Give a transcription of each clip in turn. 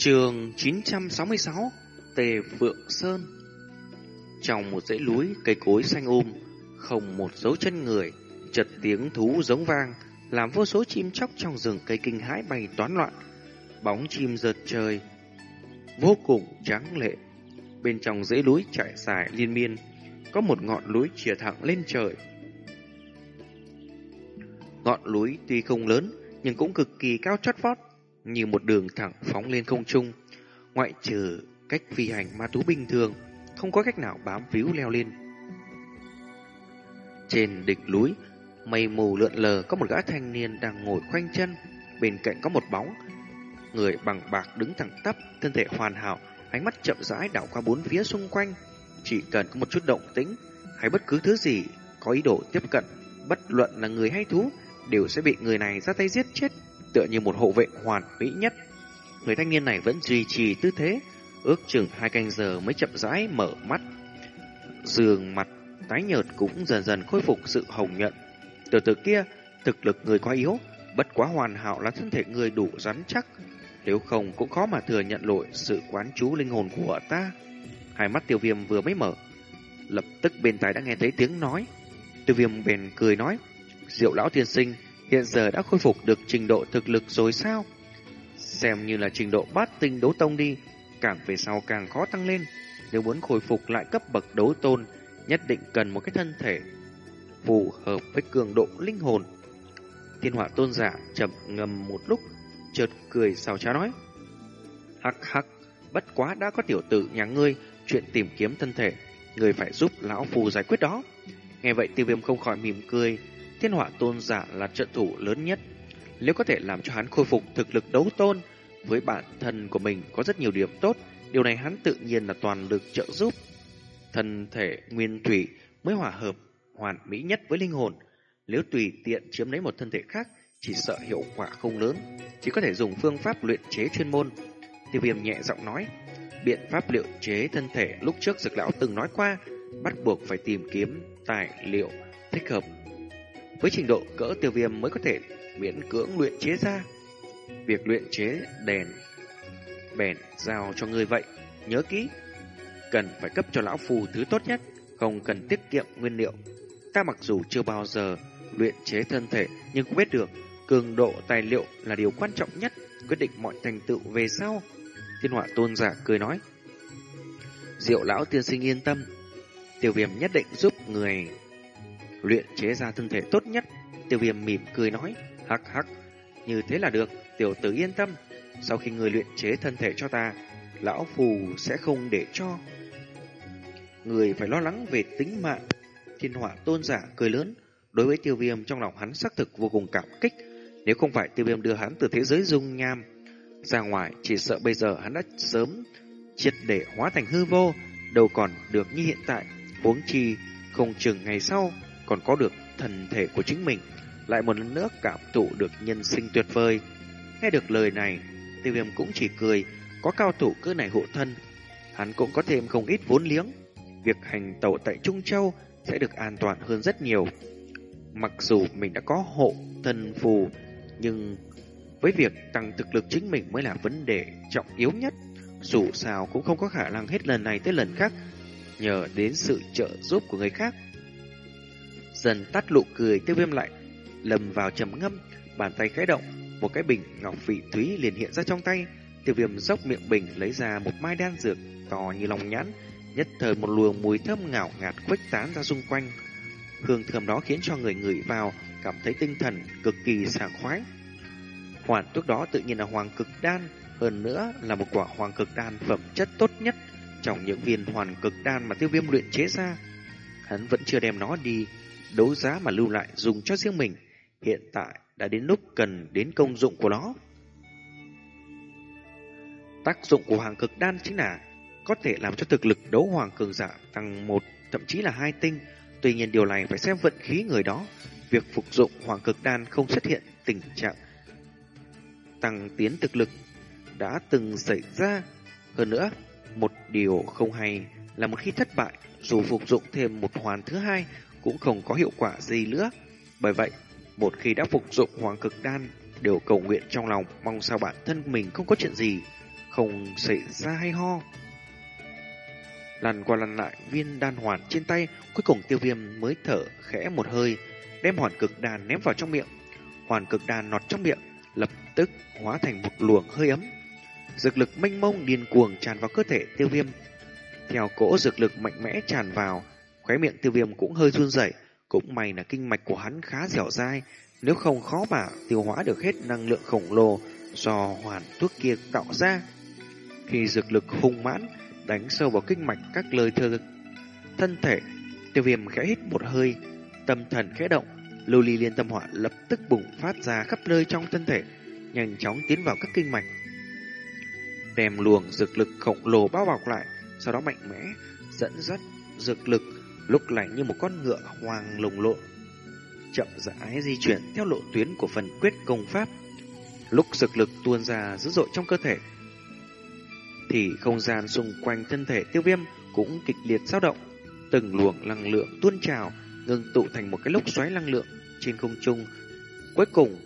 Trường 966 Tề Phượng Sơn. Trong một dãy núi, cây cối xanh um Không một dấu chân người Chật tiếng thú giống vang, Làm vô số chim chóc trong rừng cây kinh hãi bay toán loạn. Bóng chim giật trời, Vô cùng trắng lệ. Bên trong dãy núi trải dài liên miên, Có một ngọn núi chìa thẳng lên trời. Ngọn núi tuy không lớn, Nhưng cũng cực kỳ cao chót vót như một đường thẳng phóng lên không trung, ngoại trừ cách phi hành ma thú bình thường, không có cách nào bám víu leo lên. Trên đỉnh núi, mây mù lượn lờ có một gã thanh niên đang ngồi khoanh chân, bên cạnh có một bóng. Người bằng bạc đứng thẳng tắp, thân thể hoàn hảo, ánh mắt chậm rãi đảo qua bốn phía xung quanh. Chỉ cần có một chút động tĩnh hay bất cứ thứ gì có ý đồ tiếp cận, bất luận là người hay thú, đều sẽ bị người này ra tay giết chết tựa như một hộ vệ hoàn mỹ nhất. Người thanh niên này vẫn duy trì tư thế, ước chừng hai canh giờ mới chậm rãi mở mắt. Dường mặt tái nhợt cũng dần dần khôi phục sự hồng nhuận. Từ từ kia, thực lực người quá yếu, bất quá hoàn hảo là thân thể người đủ rắn chắc. Nếu không cũng khó mà thừa nhận lỗi sự quán chú linh hồn của ta. Hai mắt tiêu viêm vừa mới mở, lập tức bên tai đã nghe thấy tiếng nói. Tiêu viêm bèn cười nói, Diệu lão tiên sinh, hiện giờ đã khôi phục được trình độ thực lực rồi sao? Xem như là trình độ bát tinh đấu tông đi, càng về sau càng khó tăng lên. Nếu muốn khôi phục lại cấp bậc đấu tôn, nhất định cần một cái thân thể phù hợp với cường độ linh hồn. Thiên họa tôn giả chậm ngầm một lúc, chợt cười sao cha nói. Hắc hắc, bất quá đã có tiểu tử nhà ngươi, chuyện tìm kiếm thân thể, người phải giúp lão phù giải quyết đó. Nghe vậy tiêu viêm không khỏi mỉm cười, thiên họa tôn giả là trận thủ lớn nhất. Nếu có thể làm cho hắn khôi phục thực lực đấu tôn, với bản thân của mình có rất nhiều điểm tốt, điều này hắn tự nhiên là toàn lực trợ giúp. Thân thể nguyên thủy mới hòa hợp hoàn mỹ nhất với linh hồn. Nếu tùy tiện chiếm lấy một thân thể khác, chỉ sợ hiệu quả không lớn, chỉ có thể dùng phương pháp luyện chế chuyên môn. Tiêu viêm nhẹ giọng nói, biện pháp luyện chế thân thể lúc trước dược lão từng nói qua, bắt buộc phải tìm kiếm tài liệu thích hợp với trình độ cỡ tiêu viêm mới có thể miễn cưỡng luyện chế ra. Việc luyện chế đèn bèn giao cho người vậy, nhớ kỹ, cần phải cấp cho lão phù thứ tốt nhất, không cần tiết kiệm nguyên liệu. Ta mặc dù chưa bao giờ luyện chế thân thể, nhưng cũng biết được cường độ tài liệu là điều quan trọng nhất, quyết định mọi thành tựu về sau. Thiên họa tôn giả cười nói. Diệu lão tiên sinh yên tâm, tiểu viêm nhất định giúp người luyện chế ra thân thể tốt nhất. Tiêu viêm mỉm cười nói, hắc hắc, như thế là được, tiểu tử yên tâm. Sau khi người luyện chế thân thể cho ta, lão phù sẽ không để cho. Người phải lo lắng về tính mạng. Thiên họa tôn giả cười lớn, đối với tiêu viêm trong lòng hắn xác thực vô cùng cảm kích. Nếu không phải tiêu viêm đưa hắn từ thế giới dung nham ra ngoài, chỉ sợ bây giờ hắn đã sớm triệt để hóa thành hư vô, đâu còn được như hiện tại. Huống chi, không chừng ngày sau còn có được thần thể của chính mình, lại một lần nữa cảm thụ được nhân sinh tuyệt vời. Nghe được lời này, tiêu viêm cũng chỉ cười, có cao thủ cơ này hộ thân, hắn cũng có thêm không ít vốn liếng. Việc hành tẩu tại Trung Châu sẽ được an toàn hơn rất nhiều. Mặc dù mình đã có hộ thân phù, nhưng với việc tăng thực lực chính mình mới là vấn đề trọng yếu nhất. Dù sao cũng không có khả năng hết lần này tới lần khác, nhờ đến sự trợ giúp của người khác dần tắt lụ cười tiêu viêm lại, lầm vào trầm ngâm, bàn tay khẽ động, một cái bình ngọc vị thúy liền hiện ra trong tay. Tiêu viêm dốc miệng bình lấy ra một mai đan dược to như lòng nhãn, nhất thời một luồng mùi thơm ngào ngạt khuếch tán ra xung quanh. Hương thơm đó khiến cho người ngửi vào, cảm thấy tinh thần cực kỳ sảng khoái. Hoàn thuốc đó tự nhiên là hoàng cực đan, hơn nữa là một quả hoàng cực đan phẩm chất tốt nhất trong những viên hoàn cực đan mà tiêu viêm luyện chế ra. Hắn vẫn chưa đem nó đi đấu giá mà lưu lại dùng cho riêng mình, hiện tại đã đến lúc cần đến công dụng của nó. Tác dụng của hoàng cực đan chính là có thể làm cho thực lực đấu hoàng cường giả tăng một thậm chí là hai tinh. Tuy nhiên điều này phải xem vận khí người đó. Việc phục dụng hoàng cực đan không xuất hiện tình trạng tăng tiến thực lực đã từng xảy ra. Hơn nữa, một điều không hay là một khi thất bại, dù phục dụng thêm một hoàn thứ hai cũng không có hiệu quả gì nữa. Bởi vậy, một khi đã phục dụng hoàng cực đan, đều cầu nguyện trong lòng mong sao bản thân mình không có chuyện gì. không xảy ra hay ho. Lần qua lần lại viên đan hoàn trên tay, cuối cùng tiêu viêm mới thở khẽ một hơi, đem hoàn cực đàn ném vào trong miệng. Hoàn cực đàn nọt trong miệng, lập tức hóa thành một luồng hơi ấm. Dược lực mênh mông điên cuồng tràn vào cơ thể tiêu viêm. Theo cỗ dược lực mạnh mẽ tràn vào, khóe miệng tiêu viêm cũng hơi run rẩy. Cũng may là kinh mạch của hắn khá dẻo dai, nếu không khó mà tiêu hóa được hết năng lượng khổng lồ do hoàn thuốc kia tạo ra. Khi dược lực hung mãn, đánh sâu vào kinh mạch các lời thơ thân thể, tiêu viêm khẽ hít một hơi, tâm thần khẽ động, lưu ly liên tâm hỏa lập tức bùng phát ra khắp nơi trong thân thể, nhanh chóng tiến vào các kinh mạch. Đem luồng dược lực khổng lồ bao bọc lại, sau đó mạnh mẽ dẫn dắt dược lực lúc lạnh như một con ngựa hoàng lồng lộn chậm rãi di chuyển theo lộ tuyến của phần quyết công pháp. Lúc dược lực tuôn ra dữ dội trong cơ thể, thì không gian xung quanh thân thể tiêu viêm cũng kịch liệt dao động. Từng luồng năng lượng tuôn trào, ngưng tụ thành một cái lốc xoáy năng lượng trên không trung. Cuối cùng,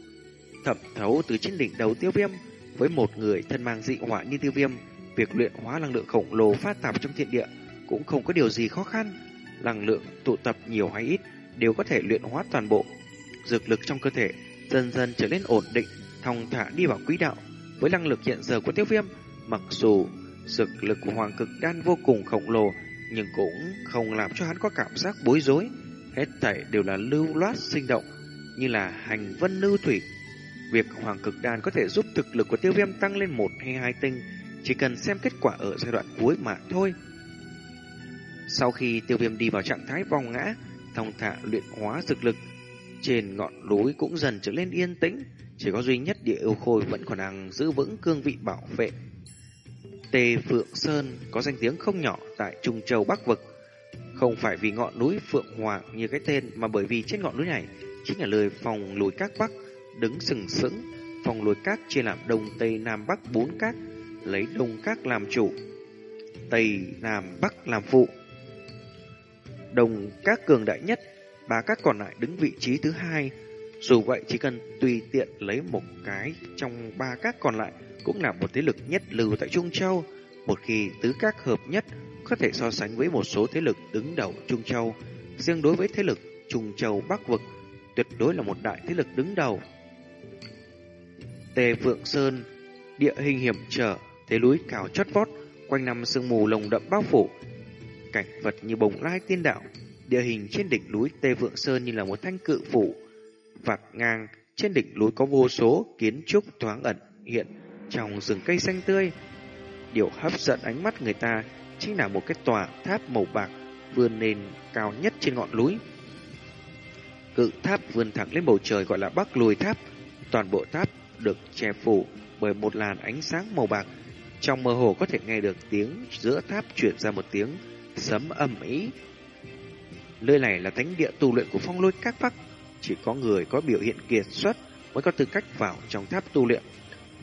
thẩm thấu từ trên đỉnh đầu tiêu viêm với một người thân mang dị hỏa như tiêu viêm, việc luyện hóa năng lượng khổng lồ phát tạp trong thiên địa cũng không có điều gì khó khăn. Năng lượng tụ tập nhiều hay ít đều có thể luyện hóa toàn bộ. Dược lực trong cơ thể dần dần trở nên ổn định, thong thả đi vào quỹ đạo. Với năng lực hiện giờ của tiêu viêm, mặc dù dược lực của hoàng cực đan vô cùng khổng lồ, nhưng cũng không làm cho hắn có cảm giác bối rối. Hết thảy đều là lưu loát sinh động, như là hành vân lưu thủy. Việc hoàng cực đan có thể giúp thực lực của tiêu viêm tăng lên một hay hai tinh, chỉ cần xem kết quả ở giai đoạn cuối mà thôi. Sau khi tiêu viêm đi vào trạng thái vòng ngã, thông thả luyện hóa dược lực. Trên ngọn núi cũng dần trở lên yên tĩnh, chỉ có duy nhất địa yêu khôi vẫn còn đang giữ vững cương vị bảo vệ. Tề Phượng Sơn có danh tiếng không nhỏ tại Trung Châu Bắc Vực. Không phải vì ngọn núi Phượng Hoàng như cái tên mà bởi vì trên ngọn núi này chính là lời phòng lùi các Bắc đứng sừng sững. Phòng lùi các chia làm Đông Tây Nam Bắc bốn các, lấy Đông các làm chủ, Tây Nam Bắc làm phụ đồng các cường đại nhất, ba các còn lại đứng vị trí thứ hai. Dù vậy chỉ cần tùy tiện lấy một cái trong ba các còn lại cũng là một thế lực nhất lưu tại Trung Châu. Một khi tứ các hợp nhất có thể so sánh với một số thế lực đứng đầu Trung Châu. Riêng đối với thế lực Trung Châu Bắc Vực tuyệt đối là một đại thế lực đứng đầu. Tề Vượng Sơn, địa hình hiểm trở, thế núi cao chót vót, quanh năm sương mù lồng đậm bao phủ, cảnh vật như bồng lai tiên đạo, địa hình trên đỉnh núi Tê Vượng Sơn như là một thanh cự phủ, vạt ngang trên đỉnh núi có vô số kiến trúc thoáng ẩn hiện trong rừng cây xanh tươi. Điều hấp dẫn ánh mắt người ta chính là một cái tòa tháp màu bạc vươn lên cao nhất trên ngọn núi. Cự tháp vươn thẳng lên bầu trời gọi là Bắc Lùi Tháp. Toàn bộ tháp được che phủ bởi một làn ánh sáng màu bạc. Trong mơ hồ có thể nghe được tiếng giữa tháp chuyển ra một tiếng sấm âm ý. Nơi này là thánh địa tu luyện của phong lôi các bắc, chỉ có người có biểu hiện kiệt xuất mới có tư cách vào trong tháp tu luyện.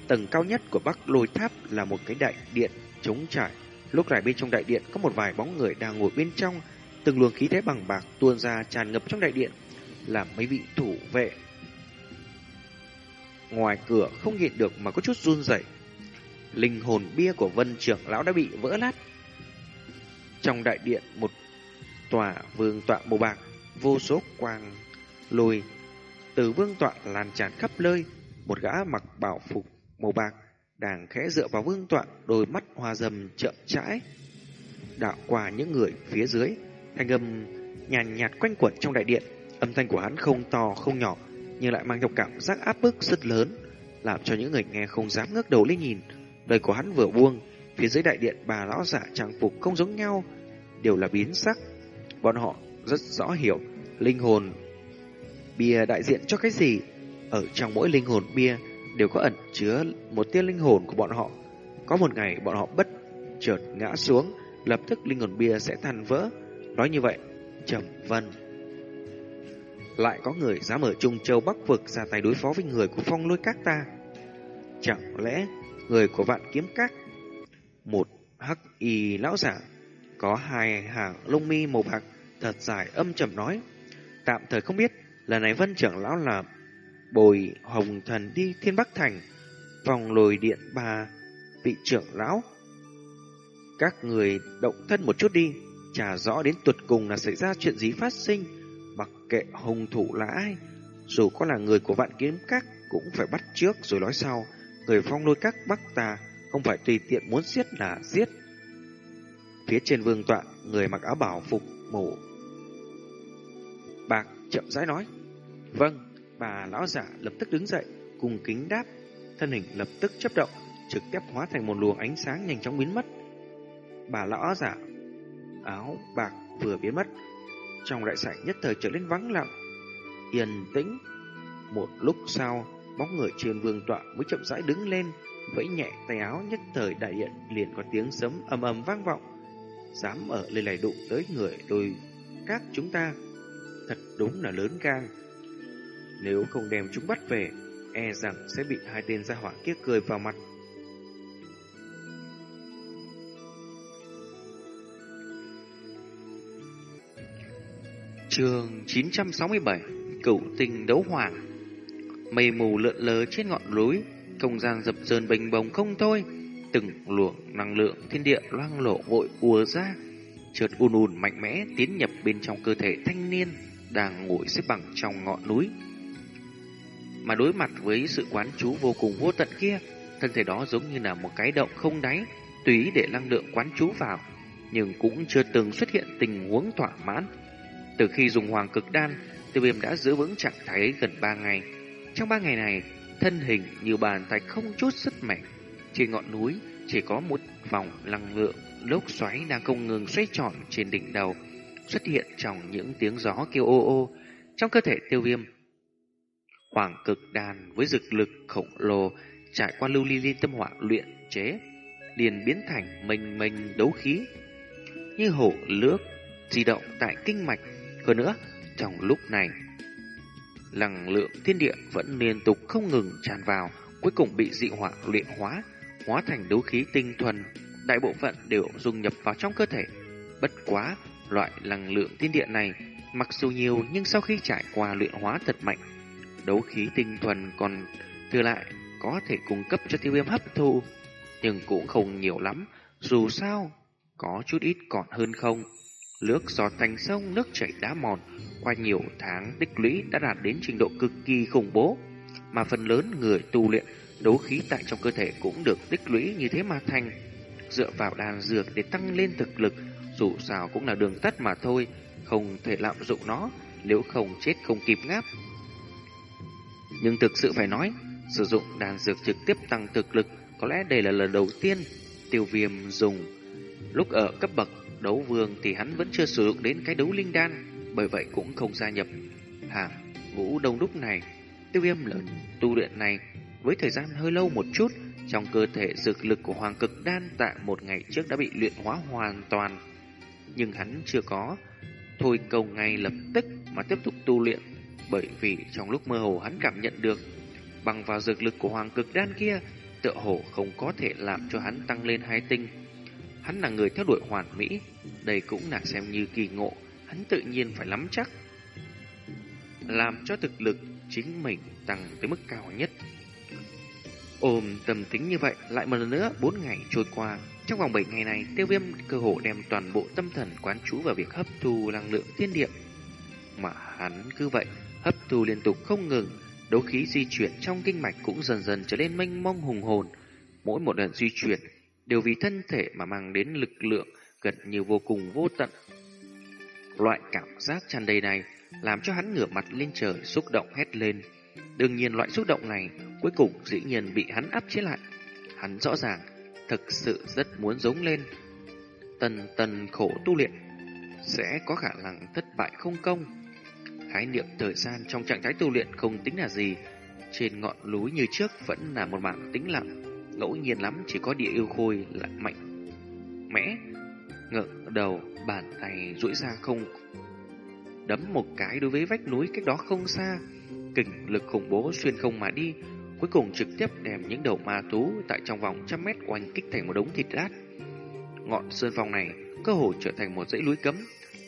Tầng cao nhất của bắc lôi tháp là một cái đại điện trống trải. Lúc này bên trong đại điện có một vài bóng người đang ngồi bên trong, từng luồng khí thế bằng bạc tuôn ra tràn ngập trong đại điện, làm mấy vị thủ vệ. Ngoài cửa không nhịn được mà có chút run rẩy. Linh hồn bia của Vân trưởng lão đã bị vỡ nát, trong đại điện một tòa vương tọa màu bạc, vô số quang lùi từ vương tọa lan tràn khắp nơi, một gã mặc bảo phục màu bạc đang khẽ dựa vào vương tọa, đôi mắt hoa dầm chậm rãi đạo qua những người phía dưới, thanh âm nhàn nhạt quanh quẩn trong đại điện, âm thanh của hắn không to không nhỏ, nhưng lại mang theo cảm giác áp bức rất lớn, làm cho những người nghe không dám ngước đầu lên nhìn. Lời của hắn vừa buông, Phía dưới đại điện bà lão giả trang phục không giống nhau, đều là biến sắc. Bọn họ rất rõ hiểu linh hồn bia đại diện cho cái gì. Ở trong mỗi linh hồn bia đều có ẩn chứa một tia linh hồn của bọn họ. Có một ngày bọn họ bất chợt ngã xuống, lập tức linh hồn bia sẽ tan vỡ. Nói như vậy, Trầm Vân lại có người dám ở Trung Châu Bắc Vực ra tay đối phó với người của phong lôi các ta. Chẳng lẽ người của vạn kiếm các một hắc y lão giả có hai hàng lông mi màu bạc thật dài âm trầm nói tạm thời không biết lần này vân trưởng lão là bồi hồng thần đi thiên bắc thành vòng lồi điện bà vị trưởng lão. Các người động thân một chút đi, trả rõ đến tuột cùng là xảy ra chuyện gì phát sinh, mặc kệ hung thủ là ai. Dù có là người của vạn kiếm các cũng phải bắt trước rồi nói sau. Người phong lôi các bắc ta không phải tùy tiện muốn giết là giết. Phía trên vương tọa, người mặc áo bảo phục màu bạc chậm rãi nói. Vâng, bà lão giả lập tức đứng dậy, cùng kính đáp. Thân hình lập tức chấp động, trực tiếp hóa thành một luồng ánh sáng nhanh chóng biến mất. Bà lão giả áo bạc vừa biến mất, trong đại sảnh nhất thời trở nên vắng lặng, yên tĩnh. Một lúc sau, bóng người trên vương tọa mới chậm rãi đứng lên, vẫy nhẹ tay áo nhất thời đại điện liền có tiếng sấm ầm ầm vang vọng. Dám ở lên này đụng tới người đôi các chúng ta, thật đúng là lớn gan. Nếu không đem chúng bắt về, e rằng sẽ bị hai tên gia hỏa kia cười vào mặt. Trường 967 Cửu tình đấu hỏa Mây mù lượn lờ trên ngọn núi không gian dập dờn bình bồng không thôi. Từng luồng năng lượng thiên địa loang lộ vội ùa ra Chợt ùn ùn mạnh mẽ tiến nhập bên trong cơ thể thanh niên Đang ngồi xếp bằng trong ngọn núi. Mà đối mặt với sự quán chú vô cùng vô tận kia Thân thể đó giống như là một cái động không đáy Tùy để năng lượng quán chú vào Nhưng cũng chưa từng xuất hiện tình huống thỏa mãn. Từ khi dùng hoàng cực đan, tiêu viêm đã giữ vững trạng thái gần 3 ngày. Trong 3 ngày này, thân hình như bàn tay không chút sức mạnh. Trên ngọn núi chỉ có một vòng năng lượng lốc xoáy đang không ngừng xoay tròn trên đỉnh đầu, xuất hiện trong những tiếng gió kêu ô ô trong cơ thể tiêu viêm. Hoàng cực đan với dực lực khổng lồ trải qua lưu ly liên tâm hỏa luyện chế, liền biến thành mênh mênh đấu khí như hổ lướt di động tại kinh mạch hơn nữa, trong lúc này, năng lượng thiên địa vẫn liên tục không ngừng tràn vào, cuối cùng bị dị hỏa luyện hóa, hóa thành đấu khí tinh thuần, đại bộ phận đều dung nhập vào trong cơ thể. Bất quá, loại năng lượng thiên địa này mặc dù nhiều nhưng sau khi trải qua luyện hóa thật mạnh, đấu khí tinh thuần còn thừa lại có thể cung cấp cho tiêu viêm hấp thu, nhưng cũng không nhiều lắm, dù sao có chút ít còn hơn không. Nước giọt thành sông, nước chảy đá mòn, qua nhiều tháng tích lũy đã đạt đến trình độ cực kỳ khủng bố. Mà phần lớn người tu luyện, đấu khí tại trong cơ thể cũng được tích lũy như thế mà thành. Dựa vào đàn dược để tăng lên thực lực, dù sao cũng là đường tắt mà thôi, không thể lạm dụng nó, nếu không chết không kịp ngáp. Nhưng thực sự phải nói, sử dụng đàn dược trực tiếp tăng thực lực có lẽ đây là lần đầu tiên tiêu viêm dùng lúc ở cấp bậc đấu vương thì hắn vẫn chưa sử dụng đến cái đấu linh đan, bởi vậy cũng không gia nhập hàng ngũ đông đúc này. Tiêu viêm lớn tu luyện này với thời gian hơi lâu một chút, trong cơ thể dược lực của hoàng cực đan tại một ngày trước đã bị luyện hóa hoàn toàn. Nhưng hắn chưa có thôi cầu ngay lập tức mà tiếp tục tu luyện, bởi vì trong lúc mơ hồ hắn cảm nhận được bằng vào dược lực của hoàng cực đan kia, tựa hồ không có thể làm cho hắn tăng lên hai tinh Hắn là người theo đuổi hoàn mỹ, đây cũng là xem như kỳ ngộ, hắn tự nhiên phải lắm chắc. Làm cho thực lực chính mình tăng tới mức cao nhất. Ôm tầm tính như vậy, lại một lần nữa bốn ngày trôi qua. Trong vòng 7 ngày này, tiêu viêm cơ hồ đem toàn bộ tâm thần quán trú vào việc hấp thu năng lượng thiên địa. Mà hắn cứ vậy, hấp thu liên tục không ngừng, đấu khí di chuyển trong kinh mạch cũng dần dần trở nên mênh mông hùng hồn. Mỗi một lần di chuyển đều vì thân thể mà mang đến lực lượng gần như vô cùng vô tận. Loại cảm giác tràn đầy này làm cho hắn ngửa mặt lên trời xúc động hét lên. Đương nhiên loại xúc động này cuối cùng dĩ nhiên bị hắn áp chế lại. Hắn rõ ràng, thực sự rất muốn giống lên. Tần tần khổ tu luyện, sẽ có khả năng thất bại không công. Khái niệm thời gian trong trạng thái tu luyện không tính là gì. Trên ngọn núi như trước vẫn là một mảng tĩnh lặng, ngẫu nhiên lắm chỉ có địa yêu khôi là mạnh mẽ ngẩng đầu bàn tay duỗi ra không đấm một cái đối với vách núi cách đó không xa kình lực khủng bố xuyên không mà đi cuối cùng trực tiếp đem những đầu ma thú tại trong vòng trăm mét oanh kích thành một đống thịt lát ngọn sơn phong này cơ hồ trở thành một dãy núi cấm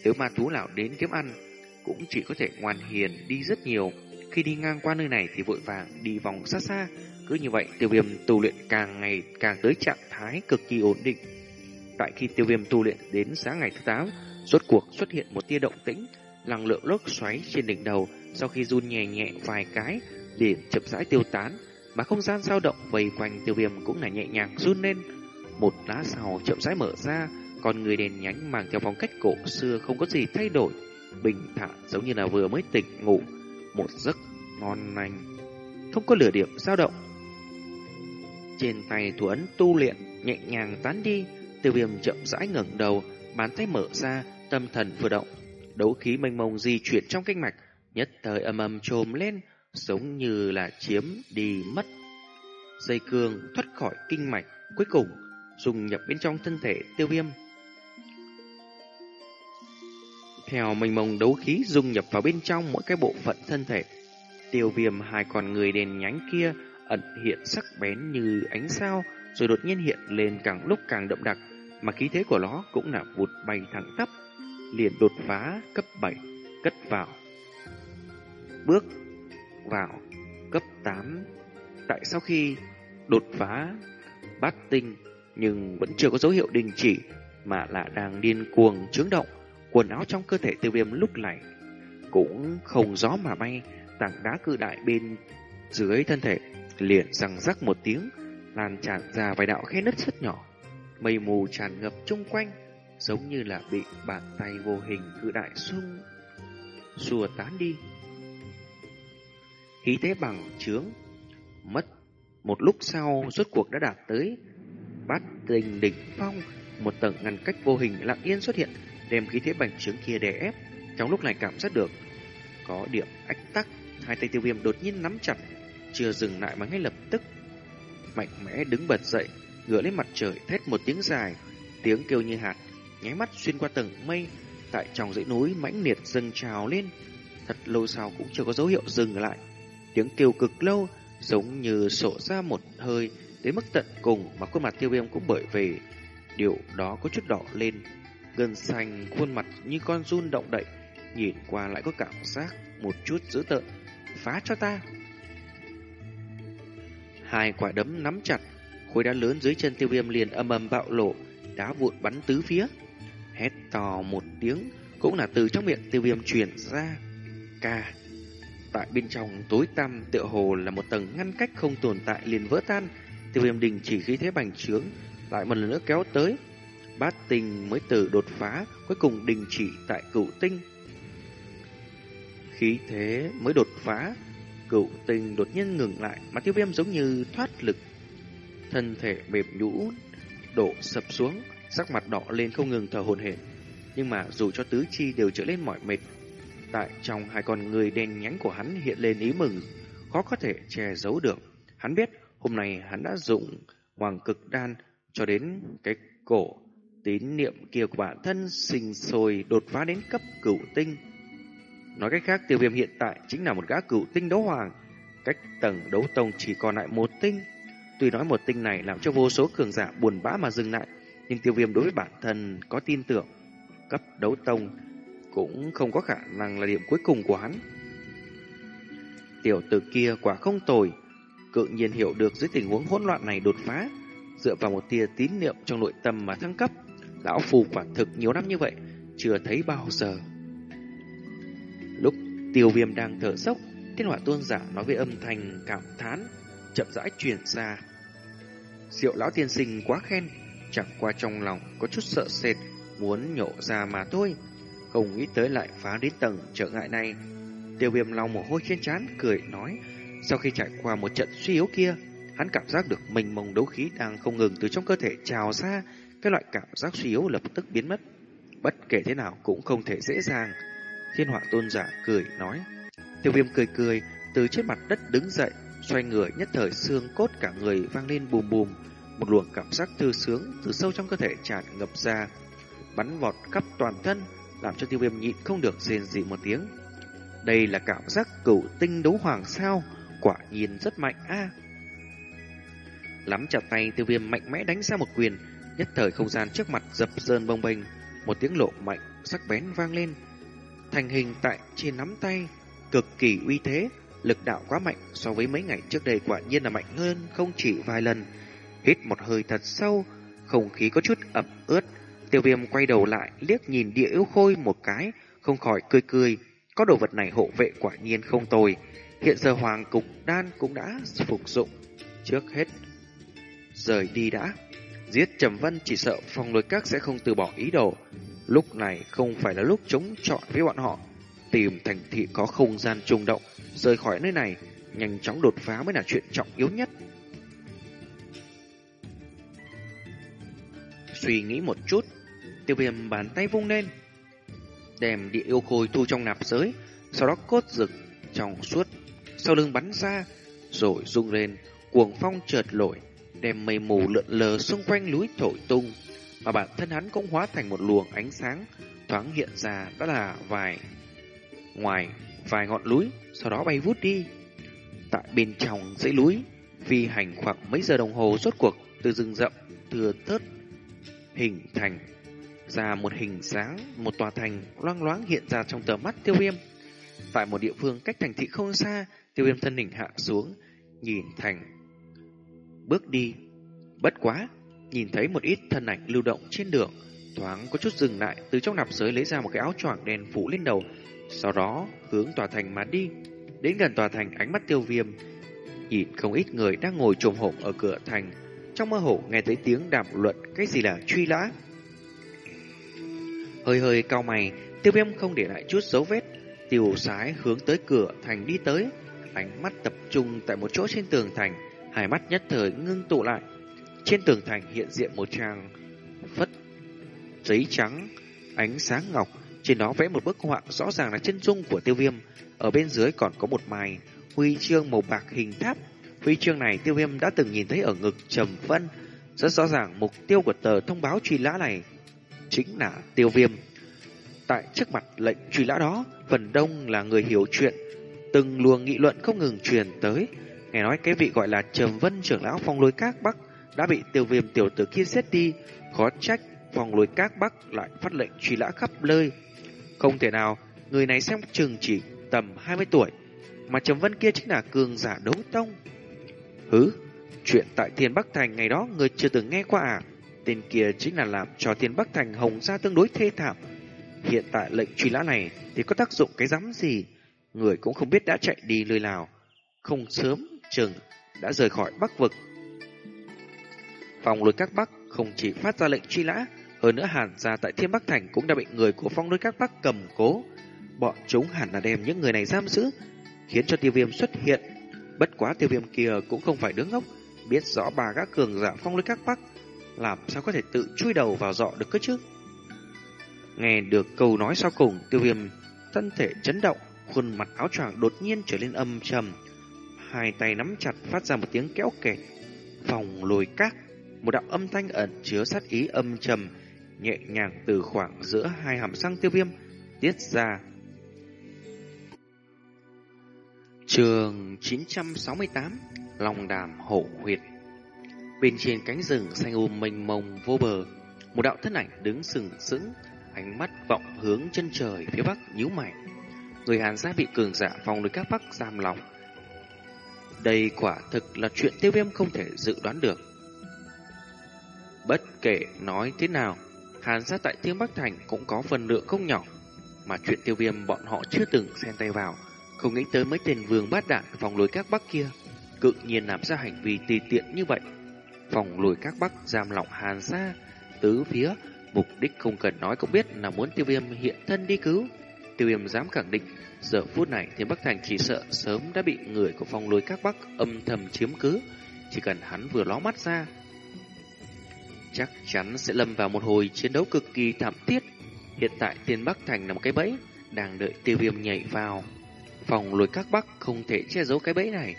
nếu ma thú nào đến kiếm ăn cũng chỉ có thể ngoan hiền đi rất nhiều khi đi ngang qua nơi này thì vội vàng đi vòng xa xa. Cứ như vậy, tiêu viêm tu luyện càng ngày càng tới trạng thái cực kỳ ổn định. Tại khi tiêu viêm tu luyện đến sáng ngày thứ 8, rốt cuộc xuất hiện một tia động tĩnh, năng lượng lốc xoáy trên đỉnh đầu sau khi run nhẹ nhẹ vài cái liền chậm rãi tiêu tán, mà không gian dao động vây quanh tiêu viêm cũng là nhẹ nhàng run lên. Một lá sào chậm rãi mở ra, còn người đèn nhánh mang theo phong cách cổ xưa không có gì thay đổi, bình thản giống như là vừa mới tỉnh ngủ, một giấc ngon lành, không có lửa điểm dao động. Trên tay thủ ấn tu luyện nhẹ nhàng tán đi, tiêu viêm chậm rãi ngẩng đầu, bàn tay mở ra, tâm thần vừa động, đấu khí mênh mông di chuyển trong kinh mạch, nhất thời âm âm trồm lên, giống như là chiếm đi mất. Dây cương thoát khỏi kinh mạch, cuối cùng dùng nhập bên trong thân thể tiêu viêm. Theo mênh mông đấu khí dung nhập vào bên trong mỗi cái bộ phận thân thể, tiêu viêm hai con người đèn nhánh kia ẩn hiện sắc bén như ánh sao, rồi đột nhiên hiện lên càng lúc càng đậm đặc, mà khí thế của nó cũng là vụt bay thẳng tắp, liền đột phá cấp 7, cất vào. Bước vào cấp 8. Tại sau khi đột phá bát tinh nhưng vẫn chưa có dấu hiệu đình chỉ mà là đang điên cuồng chướng động, quần áo trong cơ thể tiêu viêm lúc này cũng không gió mà bay, tảng đá cự đại bên dưới thân thể liền răng rắc một tiếng, lan tràn ra vài đạo khe nứt rất nhỏ. Mây mù tràn ngập chung quanh, giống như là bị bàn tay vô hình cự đại xung xua tán đi. Khí thế bằng trướng, mất một lúc sau rốt cuộc đã đạt tới bát tình đỉnh phong, một tầng ngăn cách vô hình lặng yên xuất hiện, đem khí thế bành trướng kia đè ép. Trong lúc này cảm giác được có điểm ách tắc, hai tay tiêu viêm đột nhiên nắm chặt, chưa dừng lại mà ngay lập tức mạnh mẽ đứng bật dậy, ngửa lên mặt trời thét một tiếng dài, tiếng kêu như hạt, nháy mắt xuyên qua tầng mây, tại trong dãy núi mãnh liệt dâng trào lên. Thật lâu sau cũng chưa có dấu hiệu dừng lại. Tiếng kêu cực lâu, giống như sổ ra một hơi đến mức tận cùng mà khuôn mặt tiêu viêm cũng bởi về. điều đó có chút đỏ lên. gần xanh, khuôn mặt như con run động đậy, nhìn qua lại có cảm giác một chút dữ tợn. Phá cho ta! Hai quả đấm nắm chặt, khối đá lớn dưới chân tiêu viêm liền âm ầm bạo lộ, đá vụn bắn tứ phía. Hét to một tiếng, cũng là từ trong miệng tiêu viêm truyền ra. Ca! Tại bên trong tối tăm tựa hồ là một tầng ngăn cách không tồn tại liền vỡ tan. Tiêu viêm đình chỉ khí thế bành trướng, lại một lần nữa kéo tới. Bát tinh mới từ đột phá, cuối cùng đình chỉ tại cửu tinh. Khí thế mới đột phá, cửu tinh đột nhiên ngừng lại, mà tiêu viêm giống như thoát lực. Thân thể mềm nhũ, đổ sập xuống, sắc mặt đỏ lên không ngừng thở hổn hển. Nhưng mà dù cho tứ chi đều trở lên mỏi mệt, tại trong hai con người đen nhánh của hắn hiện lên ý mừng, khó có thể che giấu được. Hắn biết hôm nay hắn đã dụng hoàng cực đan cho đến cái cổ tín niệm kia của bản thân sinh sôi đột phá đến cấp cửu tinh. Nói cách khác, tiêu viêm hiện tại chính là một gã cửu tinh đấu hoàng, cách tầng đấu tông chỉ còn lại một tinh. Tuy nói một tinh này làm cho vô số cường giả buồn bã mà dừng lại, nhưng tiêu viêm đối với bản thân có tin tưởng. Cấp đấu tông cũng không có khả năng là điểm cuối cùng của hắn. Tiểu tử kia quả không tồi, cự nhiên hiểu được dưới tình huống hỗn loạn này đột phá, dựa vào một tia tín niệm trong nội tâm mà thăng cấp. Lão phù quả thực nhiều năm như vậy, chưa thấy bao giờ. Lúc tiêu viêm đang thở sốc, thiên hỏa tôn giả nói với âm thanh cảm thán, chậm rãi truyền ra. Diệu lão tiên sinh quá khen, chẳng qua trong lòng có chút sợ sệt, muốn nhổ ra mà thôi. Không nghĩ tới lại phá đến tầng trở ngại này. Tiêu viêm lau mồ hôi trên trán cười nói, sau khi trải qua một trận suy yếu kia, hắn cảm giác được mình mông đấu khí đang không ngừng từ trong cơ thể trào ra, cái loại cảm giác suy yếu lập tức biến mất. Bất kể thế nào cũng không thể dễ dàng. Thiên họa tôn giả cười nói. Tiêu viêm cười cười, từ trên mặt đất đứng dậy, xoay người nhất thời xương cốt cả người vang lên bùm bùm. Một luồng cảm giác thư sướng từ sâu trong cơ thể tràn ngập ra, bắn vọt khắp toàn thân, làm cho tiêu viêm nhịn không được rên dị một tiếng. Đây là cảm giác cửu tinh đấu hoàng sao, quả nhiên rất mạnh a. Lắm chặt tay tiêu viêm mạnh mẽ đánh ra một quyền, nhất thời không gian trước mặt dập dơn bông bềnh, một tiếng lộ mạnh sắc bén vang lên, thành hình tại trên nắm tay, cực kỳ uy thế, lực đạo quá mạnh so với mấy ngày trước đây quả nhiên là mạnh hơn không chỉ vài lần. Hít một hơi thật sâu, không khí có chút ẩm ướt. Tiêu viêm quay đầu lại, liếc nhìn địa yêu khôi một cái, không khỏi cười cười. Có đồ vật này hộ vệ quả nhiên không tồi. Hiện giờ hoàng cục đan cũng đã phục dụng. Trước hết, rời đi đã. Giết Trầm Vân chỉ sợ phòng lôi các sẽ không từ bỏ ý đồ. Lúc này không phải là lúc chống chọi với bọn họ. Tìm thành thị có không gian trùng động, rời khỏi nơi này, nhanh chóng đột phá mới là chuyện trọng yếu nhất. Suy nghĩ một chút, tiêu viêm bàn tay vung lên, đem địa yêu khôi thu trong nạp giới, sau đó cốt rực trong suốt, sau lưng bắn ra, rồi rung lên, cuồng phong trượt lội, đem mây mù lượn lờ xung quanh núi thổi tung, mà bản thân hắn cũng hóa thành một luồng ánh sáng thoáng hiện ra đó là vài ngoài vài ngọn núi, sau đó bay vút đi. Tại bên trong dãy núi, phi hành khoảng mấy giờ đồng hồ rốt cuộc từ rừng rậm thừa thớt hình thành ra một hình dáng, một tòa thành loang loáng hiện ra trong tầm mắt tiêu viêm. Tại một địa phương cách thành thị không xa, tiêu viêm thân hình hạ xuống, nhìn thành bước đi. Bất quá, nhìn thấy một ít thân ảnh lưu động trên đường, thoáng có chút dừng lại, từ trong nạp giới lấy ra một cái áo choàng đen phủ lên đầu, sau đó hướng tòa thành mà đi. Đến gần tòa thành ánh mắt tiêu viêm, nhìn không ít người đang ngồi trồm hổm ở cửa thành, trong mơ hồ nghe thấy tiếng đàm luận cái gì là truy lã. Hơi hơi cao mày, tiêu viêm không để lại chút dấu vết, tiêu sái hướng tới cửa thành đi tới, ánh mắt tập trung tại một chỗ trên tường thành, hai mắt nhất thời ngưng tụ lại. Trên tường thành hiện diện một trang phất giấy trắng, ánh sáng ngọc, trên đó vẽ một bức họa rõ ràng là chân dung của tiêu viêm, ở bên dưới còn có một mài huy chương màu bạc hình tháp. Huy chương này tiêu viêm đã từng nhìn thấy ở ngực trầm vân, rất rõ ràng mục tiêu của tờ thông báo truy lã này chính là tiêu viêm. Tại trước mặt lệnh truy lã đó, phần đông là người hiểu chuyện, từng luồng nghị luận không ngừng truyền tới. Nghe nói cái vị gọi là Trầm Vân trưởng lão phong lối các Bắc đã bị tiêu viêm tiểu tử kia giết đi, khó trách phòng lùi các Bắc lại phát lệnh truy lã khắp nơi. Không thể nào, người này xem chừng chỉ tầm 20 tuổi, mà Trầm Vân kia chính là cường giả đấu tông. Hứ, chuyện tại Thiên Bắc Thành ngày đó người chưa từng nghe qua à? Tên kia chính là làm cho Thiên Bắc Thành hồng ra tương đối thê thảm. Hiện tại lệnh truy lã này thì có tác dụng cái rắm gì? Người cũng không biết đã chạy đi nơi nào. Không sớm, chừng, đã rời khỏi Bắc Vực. Phòng lối các Bắc không chỉ phát ra lệnh truy lã, hơn nữa hàn ra tại Thiên Bắc Thành cũng đã bị người của phong đối các Bắc cầm cố. Bọn chúng hẳn là đem những người này giam giữ, khiến cho tiêu viêm xuất hiện. Bất quá tiêu viêm kia cũng không phải đứng ngốc, biết rõ bà gã cường giả phong đối các Bắc làm sao có thể tự chui đầu vào dọ được cơ chứ? Nghe được câu nói sau cùng, tiêu viêm thân thể chấn động, khuôn mặt áo choàng đột nhiên trở lên âm trầm. Hai tay nắm chặt phát ra một tiếng kéo kẹt. Phòng lùi các, một đạo âm thanh ẩn chứa sát ý âm trầm, nhẹ nhàng từ khoảng giữa hai hàm răng tiêu viêm, tiết ra. Trường 968 Lòng đàm hổ huyệt Bên trên cánh rừng xanh um mênh mông vô bờ, một đạo thân ảnh đứng sừng sững, ánh mắt vọng hướng chân trời phía bắc nhíu mày. Người Hàn gia bị cường giả phòng đối các bắc giam lòng. Đây quả thực là chuyện tiêu viêm không thể dự đoán được. Bất kể nói thế nào, Hàn gia tại Thiên Bắc Thành cũng có phần lượng không nhỏ, mà chuyện tiêu viêm bọn họ chưa từng xen tay vào, không nghĩ tới mấy tên vương bát đạn phòng lối các bắc kia, cự nhiên làm ra hành vi tùy tiện như vậy. Phòng lùi các bắc giam lỏng hàn ra tứ phía mục đích không cần nói cũng biết là muốn tiêu viêm hiện thân đi cứu. Tiêu viêm dám khẳng định giờ phút này thì bắc thành chỉ sợ sớm đã bị người của phòng Lối các bắc âm thầm chiếm cứ. Chỉ cần hắn vừa ló mắt ra chắc chắn sẽ lâm vào một hồi chiến đấu cực kỳ thảm thiết hiện tại tiên bắc thành là một cái bẫy đang đợi tiêu viêm nhảy vào phòng lùi các bắc không thể che giấu cái bẫy này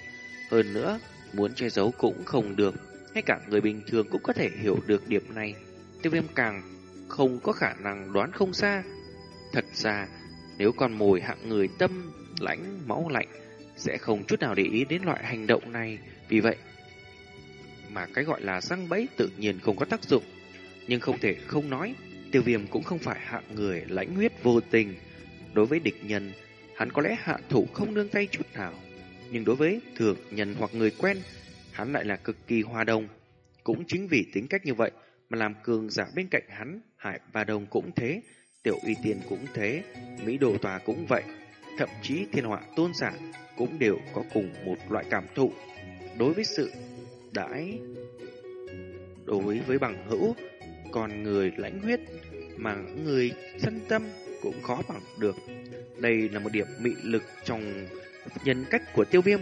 hơn nữa muốn che giấu cũng không được ngay cả người bình thường cũng có thể hiểu được điểm này. Tiêu viêm càng không có khả năng đoán không xa. Thật ra, nếu con mồi hạng người tâm lãnh máu lạnh, sẽ không chút nào để ý đến loại hành động này. Vì vậy, mà cái gọi là răng bẫy tự nhiên không có tác dụng. Nhưng không thể không nói, tiêu viêm cũng không phải hạng người lãnh huyết vô tình. Đối với địch nhân, hắn có lẽ hạ thủ không nương tay chút nào. nhưng đối với thường nhân hoặc người quen, hắn lại là cực kỳ hòa đồng. Cũng chính vì tính cách như vậy mà làm cường giả bên cạnh hắn, Hải Ba đồng cũng thế, Tiểu Uy Tiên cũng thế, Mỹ Đồ Tòa cũng vậy, thậm chí Thiên Họa Tôn giả cũng đều có cùng một loại cảm thụ đối với sự đãi. Đối với bằng hữu còn người lãnh huyết mà người chân tâm cũng khó bằng được. Đây là một điểm mị lực trong nhân cách của tiêu viêm.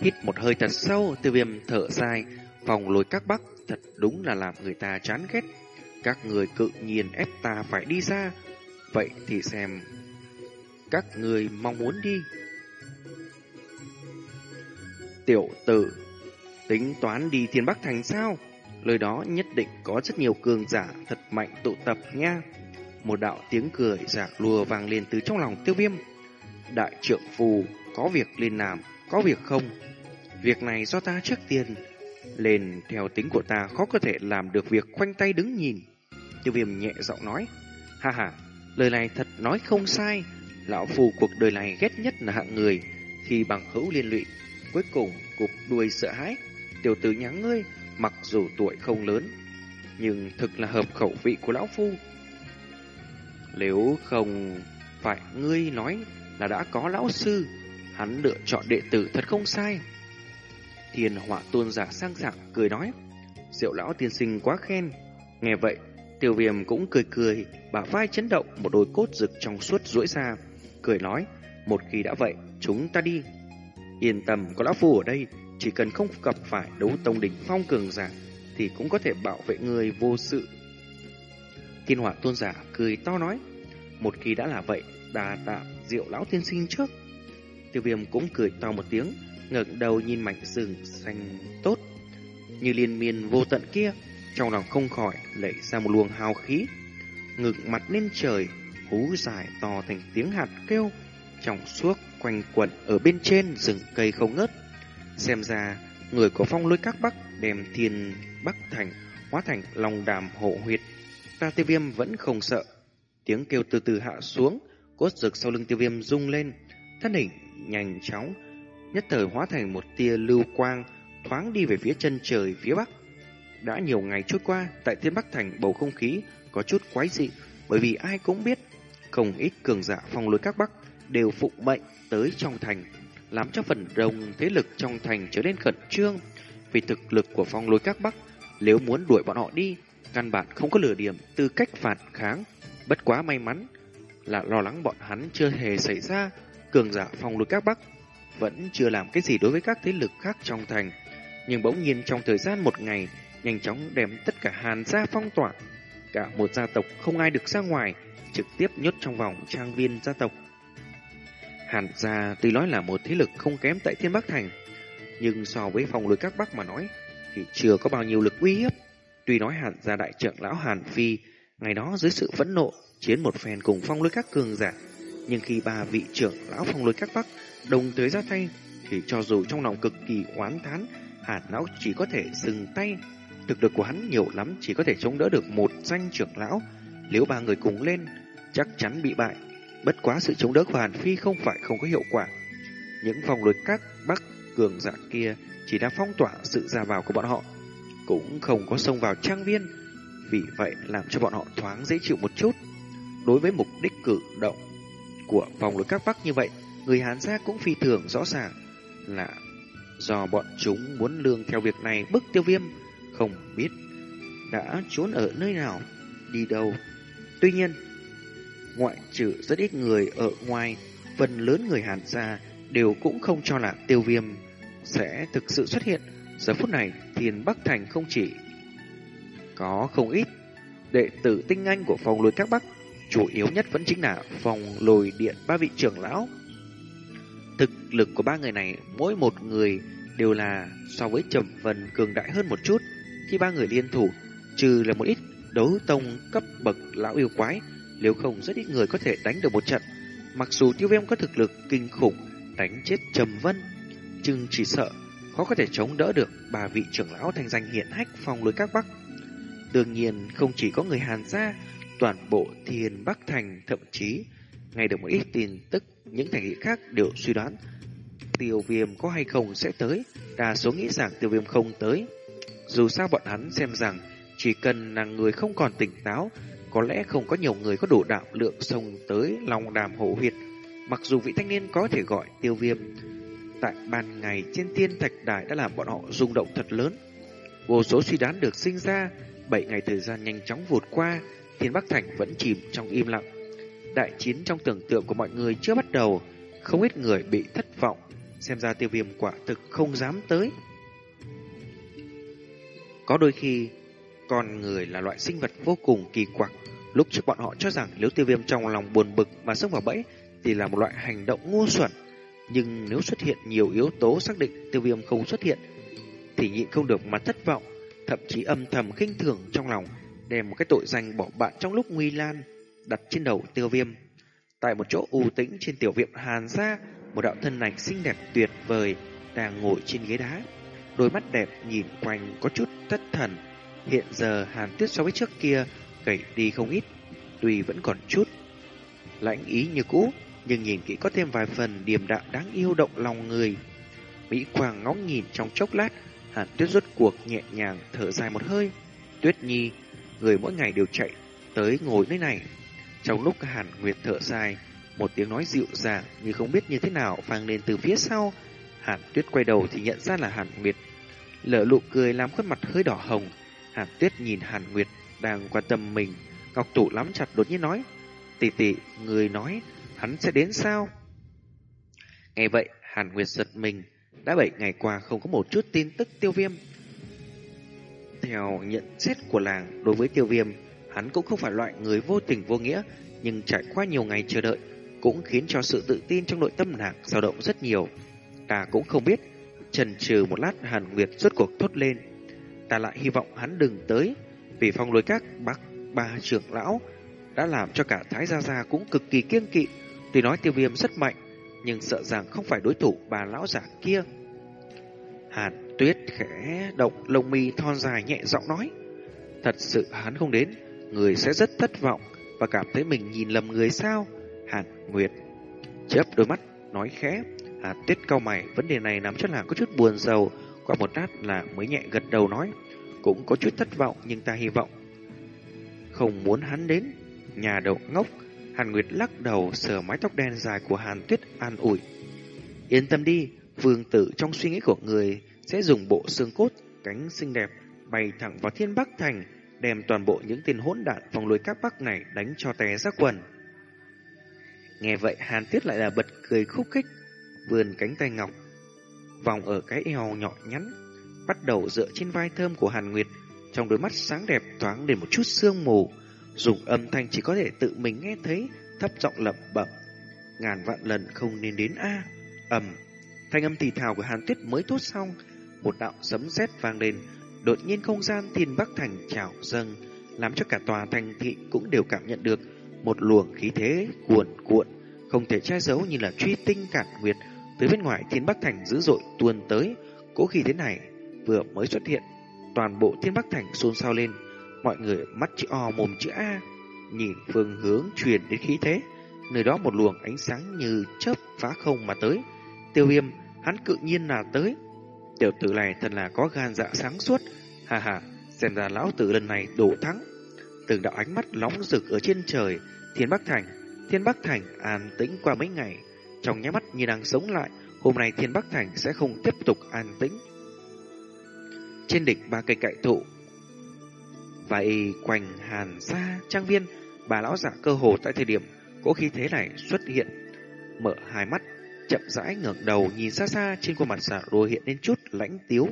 Hít một hơi thật sâu tiêu viêm thở dài phòng lối các bắc thật đúng là làm người ta chán ghét. Các người cự nhiên ép ta phải đi ra, vậy thì xem các người mong muốn đi. Tiểu tử, tính toán đi Thiên Bắc Thành sao? Lời đó nhất định có rất nhiều cường giả thật mạnh tụ tập nha. Một đạo tiếng cười giả lùa vang lên từ trong lòng tiêu viêm. Đại trượng phù, có việc lên làm, có việc không. Việc này do ta trước tiên. Lên theo tính của ta khó có thể làm được việc khoanh tay đứng nhìn. Tiêu viêm nhẹ giọng nói. Ha ha, lời này thật nói không sai. Lão phù cuộc đời này ghét nhất là hạng người khi bằng hữu liên lụy cuối cùng cục đuôi sợ hãi. Tiểu tử nháng ngươi, mặc dù tuổi không lớn, nhưng thực là hợp khẩu vị của lão phu. Nếu không phải ngươi nói là đã có lão sư, hắn lựa chọn đệ tử thật không sai. Thiên họa tôn giả sang sảng cười nói, diệu lão tiên sinh quá khen. Nghe vậy, tiêu viêm cũng cười cười, bả vai chấn động một đôi cốt rực trong suốt duỗi ra, cười nói, một khi đã vậy, chúng ta đi. Yên tâm, có lão phu ở đây, chỉ cần không gặp phải đấu tông đỉnh phong cường giả thì cũng có thể bảo vệ người vô sự. Thiên hỏa tôn giả cười to nói, một khi đã là vậy, đà tạ diệu lão tiên sinh trước. Tiêu viêm cũng cười to một tiếng, ngẩng đầu nhìn mảnh rừng xanh tốt, như liên miên vô tận kia, trong lòng không khỏi lẩy ra một luồng hào khí, ngực mặt lên trời, hú dài to thành tiếng hạt kêu, trong suốt quanh quẩn ở bên trên rừng cây không ngớt. Xem ra, người của phong lôi các bắc đem thiên bắc thành hóa thành lòng đàm hộ huyệt. Ta tiêu viêm vẫn không sợ. Tiếng kêu từ từ hạ xuống, cốt rực sau lưng tiêu viêm rung lên, thân hình nhanh chóng, nhất thời hóa thành một tia lưu quang, thoáng đi về phía chân trời phía bắc. Đã nhiều ngày trôi qua, tại thiên bắc thành bầu không khí có chút quái dị, bởi vì ai cũng biết, không ít cường giả phong lối các bắc đều phụng mệnh tới trong thành, làm cho phần đông thế lực trong thành trở nên khẩn trương. Vì thực lực của phong lôi các bắc, nếu muốn đuổi bọn họ đi, căn bản không có lửa điểm tư cách phản kháng. Bất quá may mắn là lo lắng bọn hắn chưa hề xảy ra, cường giả phong lôi các bắc vẫn chưa làm cái gì đối với các thế lực khác trong thành. Nhưng bỗng nhiên trong thời gian một ngày, nhanh chóng đem tất cả hàn gia phong tỏa. Cả một gia tộc không ai được ra ngoài, trực tiếp nhốt trong vòng trang viên gia tộc. Hàn gia tuy nói là một thế lực không kém tại Thiên Bắc Thành, nhưng so với phòng lôi các Bắc mà nói thì chưa có bao nhiêu lực uy hiếp. Tuy nói Hàn gia đại trưởng lão Hàn Phi ngày đó dưới sự phẫn nộ chiến một phen cùng phong lôi các cường giả, nhưng khi ba vị trưởng lão phong lôi các Bắc đồng tới ra tay thì cho dù trong lòng cực kỳ oán thán, Hàn lão chỉ có thể dừng tay. Thực lực của hắn nhiều lắm chỉ có thể chống đỡ được một danh trưởng lão, nếu ba người cùng lên chắc chắn bị bại. Bất quá sự chống đỡ của Hàn Phi không phải không có hiệu quả. Những vòng lối các bắc cường giả kia chỉ đã phong tỏa sự ra vào của bọn họ, cũng không có xông vào trang viên. Vì vậy làm cho bọn họ thoáng dễ chịu một chút. Đối với mục đích cử động của vòng lối các bắc như vậy, người Hán gia cũng phi thường rõ ràng là do bọn chúng muốn lương theo việc này bức tiêu viêm, không biết đã trốn ở nơi nào, đi đâu. Tuy nhiên, ngoại trừ rất ít người ở ngoài, phần lớn người Hàn gia đều cũng không cho là tiêu viêm sẽ thực sự xuất hiện. Giờ phút này, Thiên Bắc Thành không chỉ có không ít đệ tử tinh anh của phòng lôi các Bắc, chủ yếu nhất vẫn chính là phòng lồi điện ba vị trưởng lão. Thực lực của ba người này, mỗi một người đều là so với Trầm Vân cường đại hơn một chút. Khi ba người liên thủ, trừ là một ít đấu tông cấp bậc lão yêu quái, nếu không rất ít người có thể đánh được một trận. Mặc dù tiêu viêm có thực lực kinh khủng, đánh chết Trầm Vân, nhưng chỉ sợ khó có thể chống đỡ được bà vị trưởng lão thành danh hiện hách phòng lối các bắc. Đương nhiên không chỉ có người Hàn gia, toàn bộ thiên Bắc Thành thậm chí ngay được một ít tin tức những thành thị khác đều suy đoán tiêu viêm có hay không sẽ tới, đa số nghĩ rằng tiêu viêm không tới. Dù sao bọn hắn xem rằng chỉ cần là người không còn tỉnh táo, có lẽ không có nhiều người có đủ đạo lượng sông tới lòng đàm hổ huyệt. Mặc dù vị thanh niên có thể gọi tiêu viêm, tại ban ngày trên tiên thạch đài đã làm bọn họ rung động thật lớn. Vô số suy đoán được sinh ra, bảy ngày thời gian nhanh chóng vụt qua, Thiên Bắc Thành vẫn chìm trong im lặng. Đại chiến trong tưởng tượng của mọi người chưa bắt đầu, không ít người bị thất vọng, xem ra tiêu viêm quả thực không dám tới. Có đôi khi, con người là loại sinh vật vô cùng kỳ quặc. Lúc trước bọn họ cho rằng nếu tiêu viêm trong lòng buồn bực mà xông vào bẫy thì là một loại hành động ngu xuẩn. Nhưng nếu xuất hiện nhiều yếu tố xác định tiêu viêm không xuất hiện thì nhịn không được mà thất vọng, thậm chí âm thầm khinh thường trong lòng, đem một cái tội danh bỏ bạn trong lúc nguy lan đặt trên đầu tiêu viêm. Tại một chỗ u tĩnh trên tiểu viện Hàn gia, một đạo thân ảnh xinh đẹp tuyệt vời đang ngồi trên ghế đá. Đôi mắt đẹp nhìn quanh có chút thất thần. Hiện giờ Hàn Tuyết so với trước kia gầy đi không ít, tuy vẫn còn chút lãnh ý như cũ, nhưng nhìn kỹ có thêm vài phần điềm đạm đáng yêu động lòng người. Mỹ Quang ngóng nhìn trong chốc lát, Hàn Tuyết rốt cuộc nhẹ nhàng thở dài một hơi. Tuyết Nhi, người mỗi ngày đều chạy tới ngồi nơi này. Trong lúc Hàn Nguyệt thở dài, một tiếng nói dịu dàng như không biết như thế nào vang lên từ phía sau. Hàn Tuyết quay đầu thì nhận ra là Hàn Nguyệt. Lỡ lụ cười làm khuôn mặt hơi đỏ hồng. Hàn Tuyết nhìn Hàn Nguyệt đang quan tâm mình. Ngọc Tụ lắm chặt đột nhiên nói. Tỷ tỷ, người nói hắn sẽ đến sao? Nghe vậy, Hàn Nguyệt giật mình. Đã bảy ngày qua không có một chút tin tức tiêu viêm. Theo nhận xét của làng đối với tiêu viêm, hắn cũng không phải loại người vô tình vô nghĩa, nhưng trải qua nhiều ngày chờ đợi, cũng khiến cho sự tự tin trong nội tâm nàng dao động rất nhiều. Ta cũng không biết, trần trừ một lát Hàn Nguyệt rốt cuộc thốt lên. Ta lại hy vọng hắn đừng tới, vì phong lối các bác ba trưởng lão đã làm cho cả Thái Gia Gia cũng cực kỳ kiêng kỵ. Tuy nói tiêu viêm rất mạnh, nhưng sợ rằng không phải đối thủ bà lão giả kia. Hàn Tuyết khẽ động lông mi thon dài nhẹ giọng nói. Thật sự hắn không đến, người sẽ rất thất vọng và cảm thấy mình nhìn lầm người sao. Hàn Nguyệt chớp đôi mắt nói khẽ. Hàn Tuyết cau mày, vấn đề này làm cho nàng có chút buồn rầu. Qua một lát là mới nhẹ gật đầu nói. Cũng có chút thất vọng nhưng ta hy vọng không muốn hắn đến. Nhà đầu ngốc, Hàn Nguyệt lắc đầu sờ mái tóc đen dài của Hàn Tuyết an ủi. Yên tâm đi, vương tử trong suy nghĩ của người sẽ dùng bộ xương cốt, cánh xinh đẹp, bay thẳng vào thiên bắc thành, đem toàn bộ những tên hỗn đạn phòng lối các bắc này đánh cho té ra quần. Nghe vậy Hàn Tuyết lại là bật cười khúc khích, vươn cánh tay ngọc, vòng ở cái eo nhỏ nhắn, bắt đầu dựa trên vai thơm của Hàn Nguyệt, trong đôi mắt sáng đẹp thoáng đến một chút sương mù, dùng âm thanh chỉ có thể tự mình nghe thấy, thấp giọng lẩm bẩm, ngàn vạn lần không nên đến a. Ầm, thanh âm thì thào của Hàn Tuyết mới thốt xong, một đạo sấm sét vang lên, đột nhiên không gian thiên bắc thành trào dâng, làm cho cả tòa thành thị cũng đều cảm nhận được một luồng khí thế cuồn cuộn, không thể che giấu như là truy tinh cản nguyệt từ bên ngoài thiên bắc thành dữ dội tuôn tới, cố khí thế này vừa mới xuất hiện, toàn bộ thiên bắc thành xôn xao lên, mọi người mắt chữ O mồm chữ A, nhìn phương hướng truyền đến khí thế, nơi đó một luồng ánh sáng như chớp phá không mà tới. Tiêu viêm, hắn cự nhiên là tới. Tiểu tử này thật là có gan dạ sáng suốt, hà hà, xem ra lão tử lần này đổ thắng. Từng đạo ánh mắt nóng rực ở trên trời, Thiên Bắc Thành, Thiên Bắc Thành an tĩnh qua mấy ngày, trong nháy mắt như đang sống lại, hôm nay Thiên Bắc Thành sẽ không tiếp tục an tĩnh. Trên đỉnh ba cây cậy thụ, vây quanh hàn xa trang viên, bà lão giả cơ hồ tại thời điểm cỗ khí thế này xuất hiện, mở hai mắt, chậm rãi ngẩng đầu nhìn xa xa trên khuôn mặt giả rồi hiện lên chút lãnh tiếu.